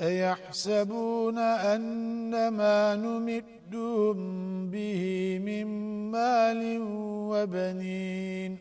أيحسبون أن ما نمدهم به من مال وبنين